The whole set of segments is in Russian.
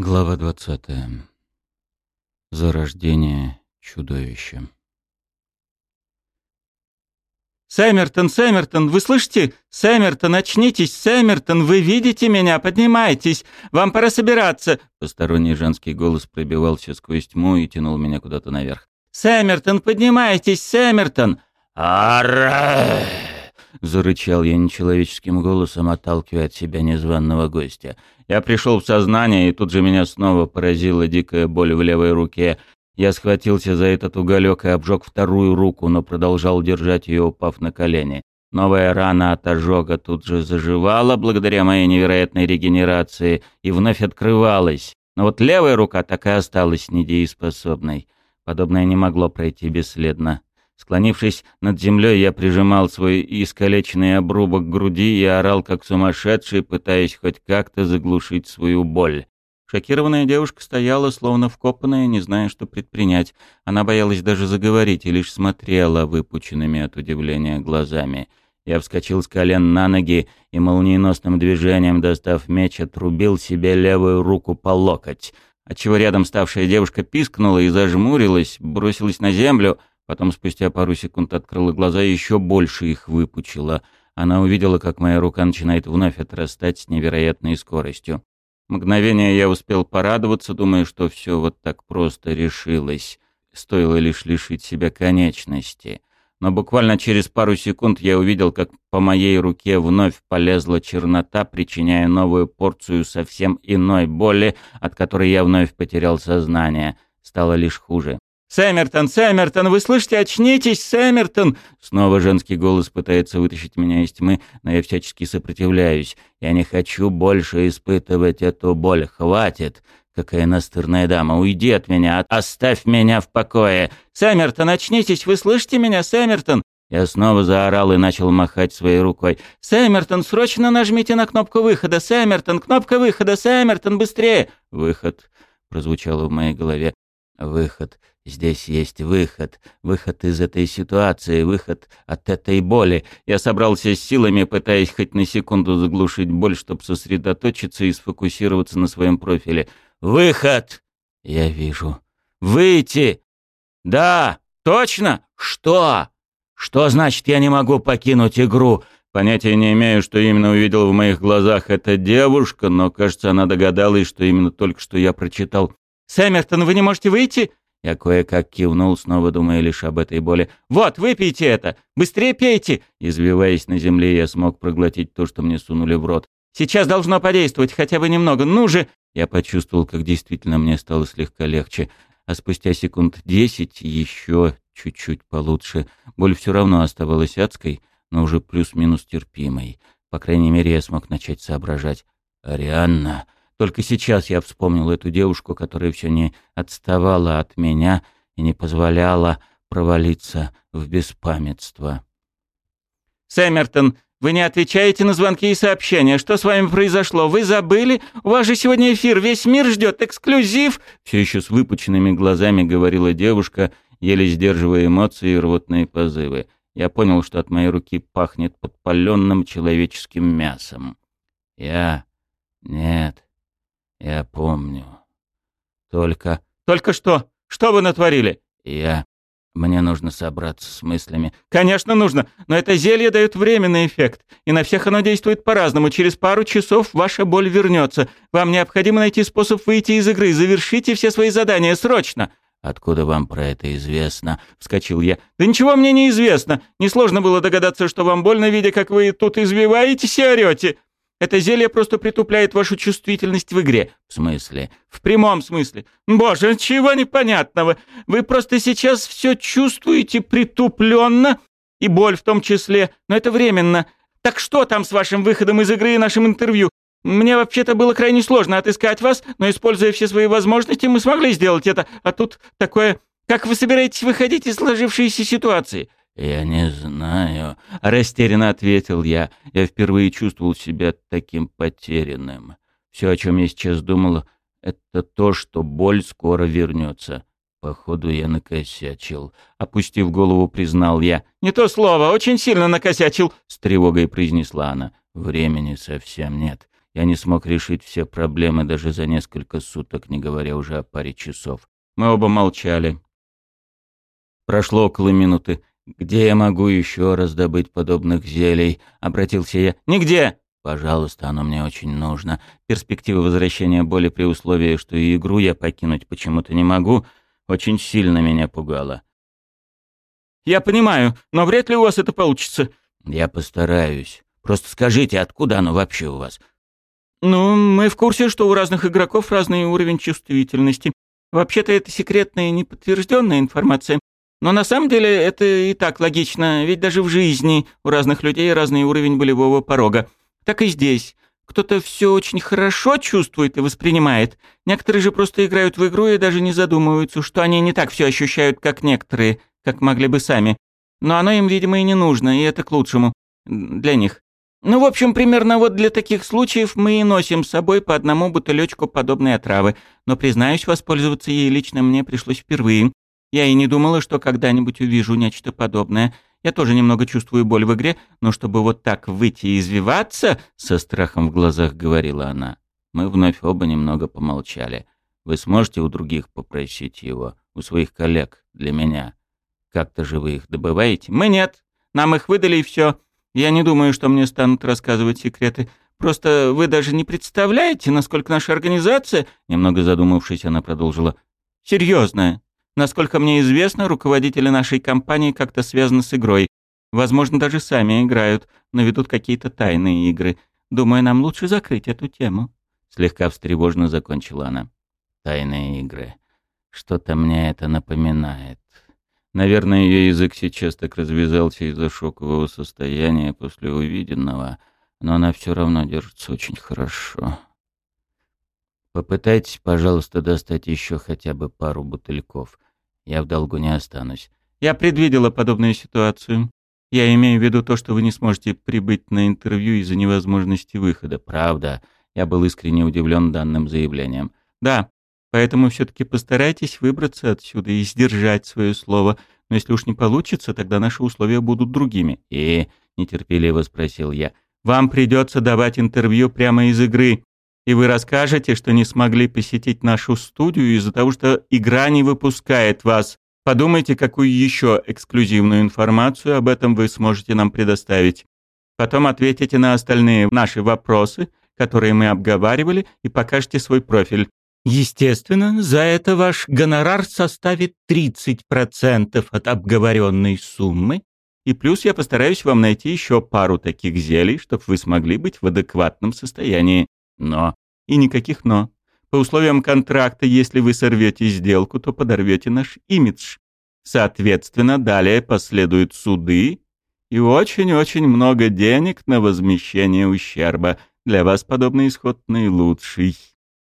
Глава двадцатая. Зарождение чудовища. «Сэммертон, Сэммертон, вы слышите? Сэммертон, очнитесь! Сэммертон, вы видите меня? Поднимайтесь! Вам пора собираться!» Посторонний женский голос пробивался сквозь тьму и тянул меня куда-то наверх. «Сэммертон, поднимайтесь! Сэммертон!» «Ара!» — зарычал я нечеловеческим голосом, отталкивая от себя незваного гостя. Я пришел в сознание, и тут же меня снова поразила дикая боль в левой руке. Я схватился за этот уголек и обжег вторую руку, но продолжал держать ее, упав на колени. Новая рана от ожога тут же заживала благодаря моей невероятной регенерации и вновь открывалась. Но вот левая рука так и осталась недееспособной. Подобное не могло пройти бесследно. Склонившись над землей, я прижимал свой искалеченный обрубок к груди и орал как сумасшедший, пытаясь хоть как-то заглушить свою боль. Шокированная девушка стояла, словно вкопанная, не зная, что предпринять. Она боялась даже заговорить и лишь смотрела выпученными от удивления глазами. Я вскочил с колен на ноги и молниеносным движением, достав меч, отрубил себе левую руку по локоть, отчего рядом ставшая девушка пискнула и зажмурилась, бросилась на землю, Потом спустя пару секунд открыла глаза и еще больше их выпучила. Она увидела, как моя рука начинает вновь отрастать с невероятной скоростью. Мгновение я успел порадоваться, думая, что все вот так просто решилось. Стоило лишь лишить себя конечности. Но буквально через пару секунд я увидел, как по моей руке вновь полезла чернота, причиняя новую порцию совсем иной боли, от которой я вновь потерял сознание. Стало лишь хуже. «Сэммертон, Сэммертон, вы слышите? Очнитесь, Сэммертон!» Снова женский голос пытается вытащить меня из тьмы, но я всячески сопротивляюсь. Я не хочу больше испытывать эту боль. Хватит! Какая настырная дама! Уйди от меня! Оставь меня в покое! Сэммертон, очнитесь! Вы слышите меня, Сэммертон?» Я снова заорал и начал махать своей рукой. «Сэммертон, срочно нажмите на кнопку выхода! Сэммертон, кнопка выхода! Сэммертон, быстрее!» «Выход!» — прозвучало в моей голове. «Выход! Здесь есть выход, выход из этой ситуации, выход от этой боли. Я собрался с силами, пытаясь хоть на секунду заглушить боль, чтобы сосредоточиться и сфокусироваться на своем профиле. Выход! Я вижу. Выйти! Да, точно! Что? Что значит я не могу покинуть игру? Понятия не имею, что именно увидел в моих глазах эта девушка, но, кажется, она догадалась, что именно только что я прочитал. «Сэммертон, вы не можете выйти?» Я кое-как кивнул, снова думая лишь об этой боли. «Вот, выпейте это! Быстрее пейте!» Извиваясь на земле, я смог проглотить то, что мне сунули в рот. «Сейчас должно подействовать хотя бы немного. Ну же!» Я почувствовал, как действительно мне стало слегка легче. А спустя секунд десять еще чуть-чуть получше. Боль все равно оставалась адской, но уже плюс-минус терпимой. По крайней мере, я смог начать соображать. «Арианна!» Только сейчас я вспомнил эту девушку, которая все не отставала от меня и не позволяла провалиться в беспамятство. «Сэммертон, вы не отвечаете на звонки и сообщения. Что с вами произошло? Вы забыли? У вас же сегодня эфир, весь мир ждет, эксклюзив!» Все еще с выпученными глазами говорила девушка, еле сдерживая эмоции и рвотные позывы. Я понял, что от моей руки пахнет подпаленным человеческим мясом. Я... Нет, я помню. Только... Только что? Что вы натворили? Я... Мне нужно собраться с мыслями. Конечно, нужно, но это зелье дает временный эффект, и на всех оно действует по-разному. Через пару часов ваша боль вернется. Вам необходимо найти способ выйти из игры. Завершите все свои задания срочно. «Откуда вам про это известно?» — вскочил я. «Да ничего мне не известно. Несложно было догадаться, что вам больно, видя, как вы тут извиваетесь и орете. Это зелье просто притупляет вашу чувствительность в игре. В смысле? В прямом смысле. Боже, чего непонятного. Вы просто сейчас все чувствуете притупленно, и боль в том числе, но это временно. Так что там с вашим выходом из игры и нашим интервью? Мне вообще-то было крайне сложно отыскать вас, но, используя все свои возможности, мы смогли сделать это. А тут такое... Как вы собираетесь выходить из сложившейся ситуации? «Я не знаю», — растерянно ответил я. Я впервые чувствовал себя таким потерянным. Все, о чем я сейчас думал, это то, что боль скоро вернется. Походу, я накосячил. Опустив голову, признал я. «Не то слово, очень сильно накосячил», — с тревогой произнесла она. «Времени совсем нет». Я не смог решить все проблемы даже за несколько суток, не говоря уже о паре часов. Мы оба молчали. Прошло около минуты. «Где я могу еще раздобыть подобных зелий?» — обратился я. «Нигде!» «Пожалуйста, оно мне очень нужно. Перспектива возвращения боли при условии, что и игру я покинуть почему-то не могу, очень сильно меня пугала». «Я понимаю, но вряд ли у вас это получится». «Я постараюсь. Просто скажите, откуда оно вообще у вас?» «Ну, мы в курсе, что у разных игроков разный уровень чувствительности. Вообще-то это секретная неподтвержденная информация. Но на самом деле это и так логично, ведь даже в жизни у разных людей разный уровень болевого порога. Так и здесь. Кто-то все очень хорошо чувствует и воспринимает. Некоторые же просто играют в игру и даже не задумываются, что они не так все ощущают, как некоторые, как могли бы сами. Но оно им, видимо, и не нужно, и это к лучшему. Для них. Ну, в общем, примерно вот для таких случаев мы и носим с собой по одному бутылечку подобной отравы. Но, признаюсь, воспользоваться ей лично мне пришлось впервые. Я и не думала, что когда-нибудь увижу нечто подобное. Я тоже немного чувствую боль в игре, но чтобы вот так выйти и извиваться, со страхом в глазах говорила она. Мы вновь оба немного помолчали. Вы сможете у других попросить его, у своих коллег, для меня? Как-то же вы их добываете? Мы нет. Нам их выдали и все. Я не думаю, что мне станут рассказывать секреты. Просто вы даже не представляете, насколько наша организация, немного задумавшись, она продолжила, серьезная. Насколько мне известно, руководители нашей компании как-то связаны с игрой. Возможно, даже сами играют, но ведут какие-то тайные игры. Думаю, нам лучше закрыть эту тему. Слегка встревоженно закончила она. Тайные игры. Что-то мне это напоминает. Наверное, ее язык сейчас так развязался из-за шокового состояния после увиденного, но она все равно держится очень хорошо. Попытайтесь, пожалуйста, достать еще хотя бы пару бутыльков. Я в долгу не останусь. Я предвидела подобную ситуацию. Я имею в виду то, что вы не сможете прибыть на интервью из-за невозможности выхода. Правда. Я был искренне удивлен данным заявлением. Да, поэтому все-таки постарайтесь выбраться отсюда и сдержать свое слово. Но если уж не получится, тогда наши условия будут другими. И, нетерпеливо спросил я, вам придется давать интервью прямо из игры и вы расскажете, что не смогли посетить нашу студию из-за того, что игра не выпускает вас. Подумайте, какую еще эксклюзивную информацию об этом вы сможете нам предоставить. Потом ответите на остальные наши вопросы, которые мы обговаривали, и покажете свой профиль. Естественно, за это ваш гонорар составит 30% от обговоренной суммы, и плюс я постараюсь вам найти еще пару таких зелий, чтобы вы смогли быть в адекватном состоянии. Но. И никаких «но». По условиям контракта, если вы сорвете сделку, то подорвете наш имидж. Соответственно, далее последуют суды и очень-очень много денег на возмещение ущерба. Для вас подобный исход наилучший.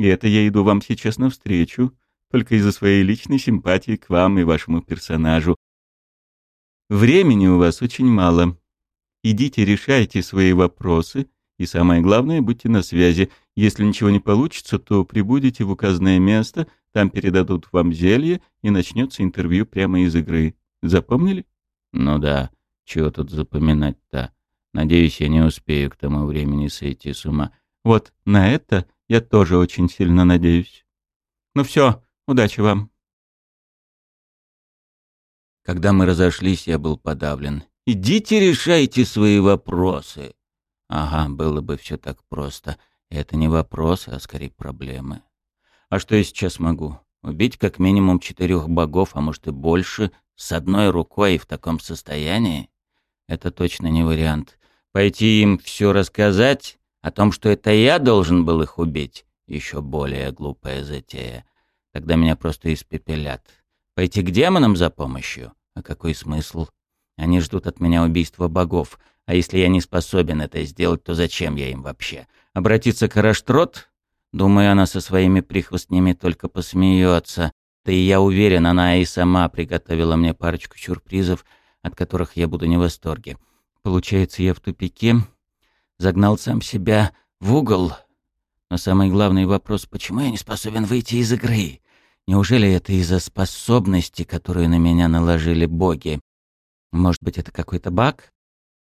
И это я иду вам сейчас навстречу, только из-за своей личной симпатии к вам и вашему персонажу. Времени у вас очень мало. Идите, решайте свои вопросы — и самое главное, будьте на связи. Если ничего не получится, то прибудете в указанное место, там передадут вам зелье, и начнется интервью прямо из игры. Запомнили? Ну да, чего тут запоминать-то. Надеюсь, я не успею к тому времени сойти с ума. Вот на это я тоже очень сильно надеюсь. Ну все, удачи вам. Когда мы разошлись, я был подавлен. «Идите решайте свои вопросы», Ага, было бы все так просто. Это не вопрос, а скорее проблемы. А что я сейчас могу? Убить как минимум четырех богов, а может и больше, с одной рукой и в таком состоянии? Это точно не вариант. Пойти им все рассказать о том, что это я должен был их убить? Еще более глупая затея. Тогда меня просто испепелят. Пойти к демонам за помощью? А какой смысл? Они ждут от меня убийства богов. А если я не способен это сделать, то зачем я им вообще? Обратиться к Раштрот? Думаю, она со своими прихвостнями только посмеется. Да и я уверен, она и сама приготовила мне парочку сюрпризов, от которых я буду не в восторге. Получается, я в тупике, загнал сам себя в угол. Но самый главный вопрос, почему я не способен выйти из игры? Неужели это из-за способности, которую на меня наложили боги? Может быть, это какой-то баг?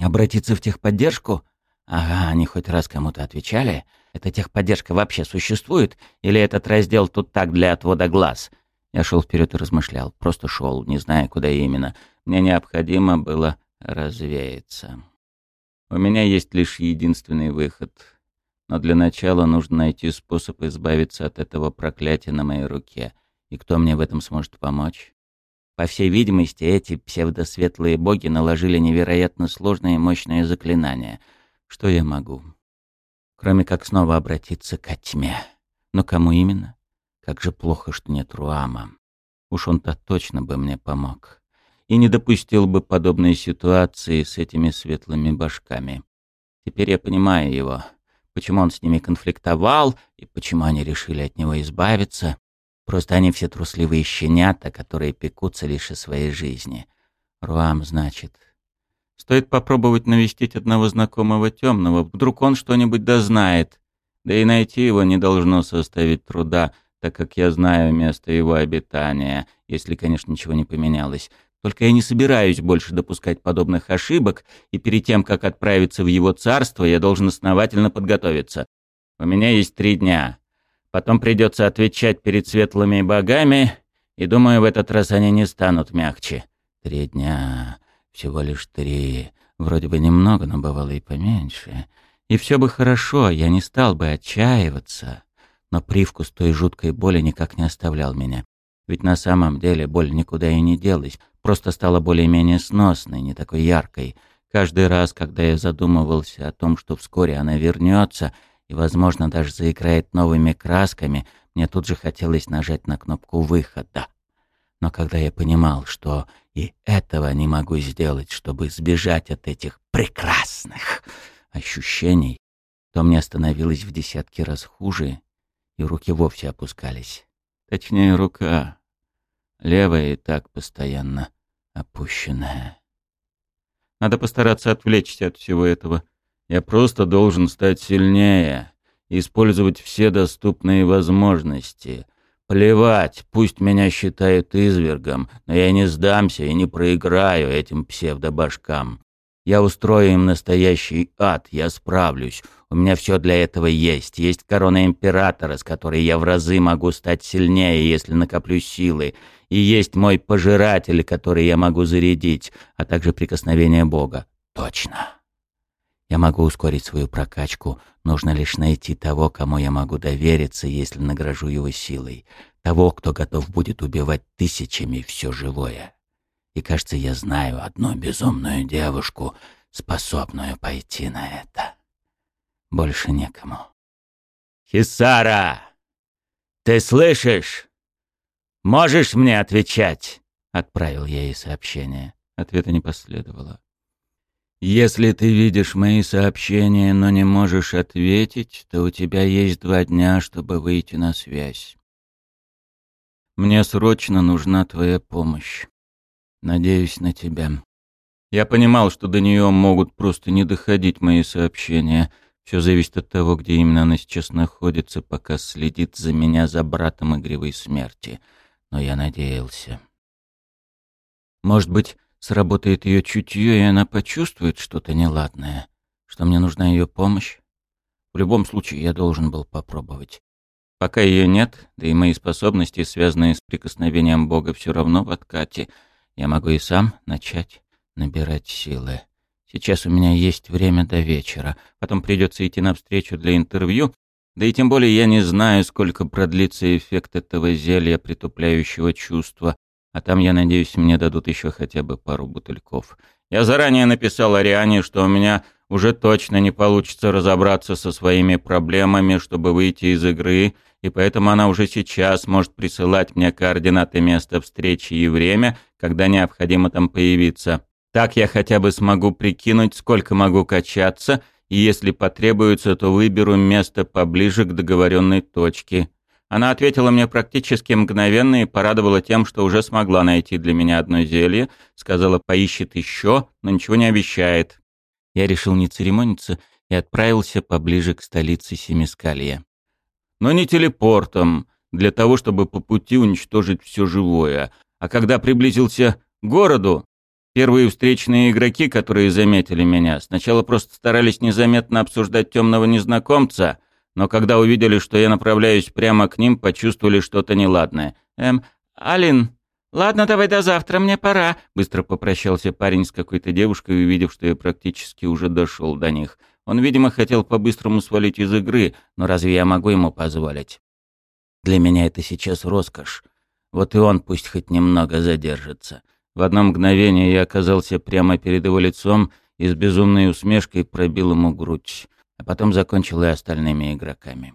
Обратиться в техподдержку? Ага, они хоть раз кому-то отвечали. Эта техподдержка вообще существует? Или этот раздел тут так для отвода глаз? Я шел вперед и размышлял. Просто шел, не зная, куда именно. Мне необходимо было развеяться. У меня есть лишь единственный выход. Но для начала нужно найти способ избавиться от этого проклятия на моей руке. И кто мне в этом сможет помочь? По всей видимости, эти псевдосветлые боги наложили невероятно сложные и мощные заклинания. Что я могу? Кроме как снова обратиться к тьме. Но кому именно? Как же плохо, что нет Руама. Уж он-то точно бы мне помог. И не допустил бы подобной ситуации с этими светлыми башками. Теперь я понимаю его. Почему он с ними конфликтовал и почему они решили от него избавиться. Просто они все трусливые щенята, которые пекутся лишь о своей жизни. Руам, значит. Стоит попробовать навестить одного знакомого темного, вдруг он что-нибудь дознает. Да и найти его не должно составить труда, так как я знаю место его обитания, если, конечно, ничего не поменялось. Только я не собираюсь больше допускать подобных ошибок, и перед тем, как отправиться в его царство, я должен основательно подготовиться. У меня есть три дня. Потом придется отвечать перед светлыми богами, и думаю, в этот раз они не станут мягче. Три дня. Всего лишь три. Вроде бы немного, но бывало и поменьше. И все бы хорошо, я не стал бы отчаиваться но привкус той жуткой боли никак не оставлял меня. Ведь на самом деле боль никуда и не делась, просто стала более-менее сносной, не такой яркой. Каждый раз, когда я задумывался о том, что вскоре она вернется и, возможно, даже заиграет новыми красками, мне тут же хотелось нажать на кнопку выхода. Но когда я понимал, что и этого не могу сделать, чтобы сбежать от этих прекрасных ощущений, то мне становилось в десятки раз хуже, и руки вовсе опускались. Точнее, рука. Левая и так постоянно опущенная. Надо постараться отвлечься от всего этого. Я просто должен стать сильнее, использовать все доступные возможности. Плевать, пусть меня считают извергом, но я не сдамся и не проиграю этим псевдобашкам. Я устрою им настоящий ад, я справлюсь. У меня все для этого есть. Есть корона императора, с которой я в разы могу стать сильнее, если накоплю силы. И есть мой пожиратель, который я могу зарядить, а также прикосновение Бога. Точно. Я могу ускорить свою прокачку. Нужно лишь найти того, кому я могу довериться, если награжу его силой. Того, кто готов будет убивать тысячами все живое. И кажется, я знаю одну безумную девушку, способную пойти на это. Больше некому. «Хисара! Ты слышишь? Можешь мне отвечать?» Отправил я ей сообщение. Ответа не последовало. «Если ты видишь мои сообщения, но не можешь ответить, то у тебя есть два дня, чтобы выйти на связь. Мне срочно нужна твоя помощь. Надеюсь на тебя. Я понимал, что до нее могут просто не доходить мои сообщения. Все зависит от того, где именно она сейчас находится, пока следит за меня за братом игривой смерти. Но я надеялся. Может быть, сработает ее чутье, и она почувствует что-то неладное, что мне нужна ее помощь? В любом случае, я должен был попробовать. Пока ее нет, да и мои способности, связанные с прикосновением Бога, все равно в откате — я могу и сам начать набирать силы. Сейчас у меня есть время до вечера. Потом придется идти навстречу для интервью. Да и тем более я не знаю, сколько продлится эффект этого зелья, притупляющего чувства. А там, я надеюсь, мне дадут еще хотя бы пару бутыльков. Я заранее написал Ариане, что у меня уже точно не получится разобраться со своими проблемами, чтобы выйти из игры, и поэтому она уже сейчас может присылать мне координаты места встречи и время, когда необходимо там появиться. Так я хотя бы смогу прикинуть, сколько могу качаться, и если потребуется, то выберу место поближе к договоренной точке. Она ответила мне практически мгновенно и порадовала тем, что уже смогла найти для меня одно зелье, сказала, поищет еще, но ничего не обещает. Я решил не церемониться и отправился поближе к столице Семискалья но не телепортом, для того, чтобы по пути уничтожить все живое. А когда приблизился к городу, первые встречные игроки, которые заметили меня, сначала просто старались незаметно обсуждать темного незнакомца, но когда увидели, что я направляюсь прямо к ним, почувствовали что-то неладное. «Эм, Алин, ладно, давай до завтра, мне пора», — быстро попрощался парень с какой-то девушкой, увидев, что я практически уже дошел до них. Он, видимо, хотел по-быстрому свалить из игры, но разве я могу ему позволить? Для меня это сейчас роскошь. Вот и он пусть хоть немного задержится. В одно мгновение я оказался прямо перед его лицом и с безумной усмешкой пробил ему грудь, а потом закончил и остальными игроками.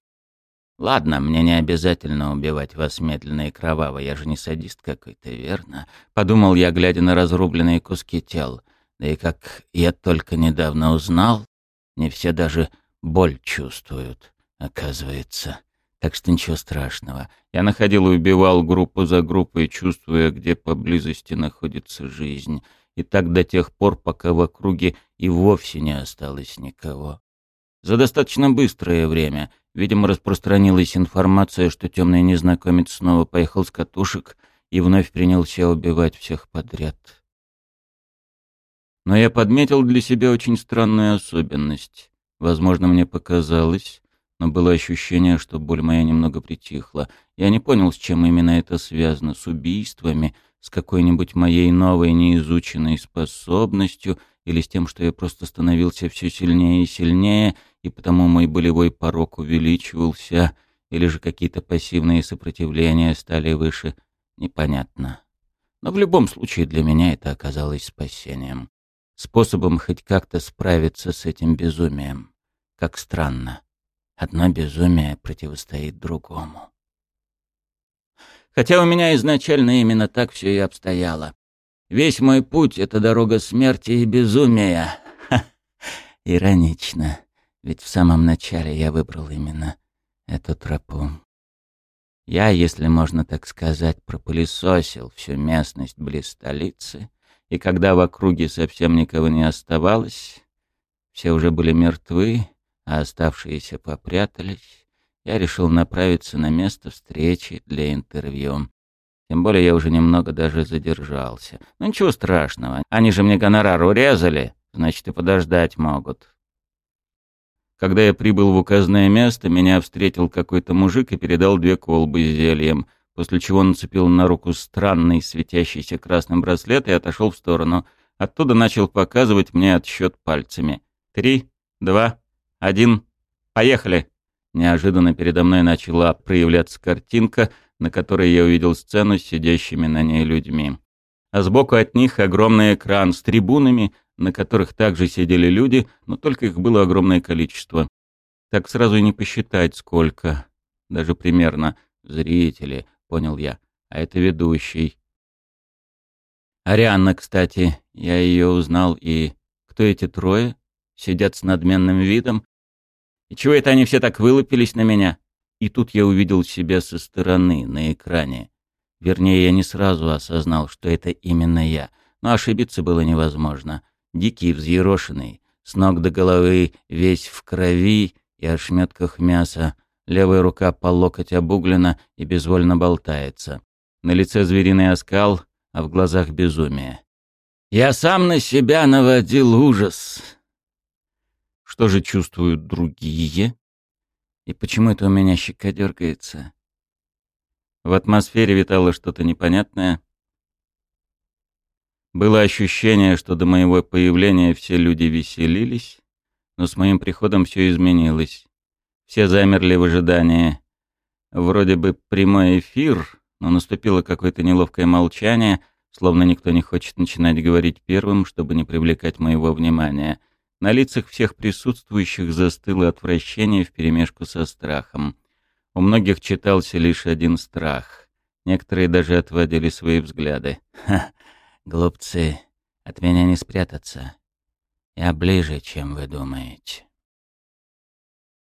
«Ладно, мне не обязательно убивать вас медленно и кроваво, я же не садист какой-то, верно?» Подумал я, глядя на разрубленные куски тел. Да и как я только недавно узнал, не все даже боль чувствуют, оказывается. Так что ничего страшного. Я находил и убивал группу за группой, чувствуя, где поблизости находится жизнь. И так до тех пор, пока в округе и вовсе не осталось никого. За достаточно быстрое время, видимо, распространилась информация, что темный незнакомец снова поехал с катушек и вновь принялся убивать всех подряд. Но я подметил для себя очень странную особенность. Возможно, мне показалось, но было ощущение, что боль моя немного притихла. Я не понял, с чем именно это связано, с убийствами, с какой-нибудь моей новой неизученной способностью или с тем, что я просто становился все сильнее и сильнее, и потому мой болевой порог увеличивался, или же какие-то пассивные сопротивления стали выше, непонятно. Но в любом случае для меня это оказалось спасением. Способом хоть как-то справиться с этим безумием. Как странно. Одно безумие противостоит другому. Хотя у меня изначально именно так все и обстояло. Весь мой путь — это дорога смерти и безумия. Ха, иронично, ведь в самом начале я выбрал именно эту тропу. Я, если можно так сказать, пропылесосил всю местность близ столицы, и когда в округе совсем никого не оставалось, все уже были мертвы, а оставшиеся попрятались, я решил направиться на место встречи для интервью. Тем более я уже немного даже задержался. Ну ничего страшного, они же мне гонорар урезали, значит и подождать могут. Когда я прибыл в указанное место, меня встретил какой-то мужик и передал две колбы с зельем, после чего нацепил на руку странный светящийся красным браслет и отошел в сторону. Оттуда начал показывать мне отсчет пальцами. Три, два, один, поехали!» Неожиданно передо мной начала проявляться картинка, на которой я увидел сцену с сидящими на ней людьми. А сбоку от них огромный экран с трибунами, на которых также сидели люди, но только их было огромное количество. Так сразу и не посчитать, сколько. Даже примерно. Зрители, понял я. А это ведущий. Арианна, кстати, я ее узнал, и... Кто эти трое? Сидят с надменным видом, и чего это они все так вылупились на меня? И тут я увидел себя со стороны, на экране. Вернее, я не сразу осознал, что это именно я. Но ошибиться было невозможно. Дикий, взъерошенный, с ног до головы, весь в крови и ошметках мяса. Левая рука по локоть обуглена и безвольно болтается. На лице звериный оскал, а в глазах безумие. Я сам на себя наводил ужас. Что же чувствуют другие? И почему это у меня щека дергается? В атмосфере витало что-то непонятное. Было ощущение, что до моего появления все люди веселились, но с моим приходом все изменилось. Все замерли в ожидании. Вроде бы прямой эфир, но наступило какое-то неловкое молчание, словно никто не хочет начинать говорить первым, чтобы не привлекать моего внимания — на лицах всех присутствующих застыло отвращение вперемешку со страхом. У многих читался лишь один страх. Некоторые даже отводили свои взгляды. «Ха, глупцы, от меня не спрятаться. Я ближе, чем вы думаете».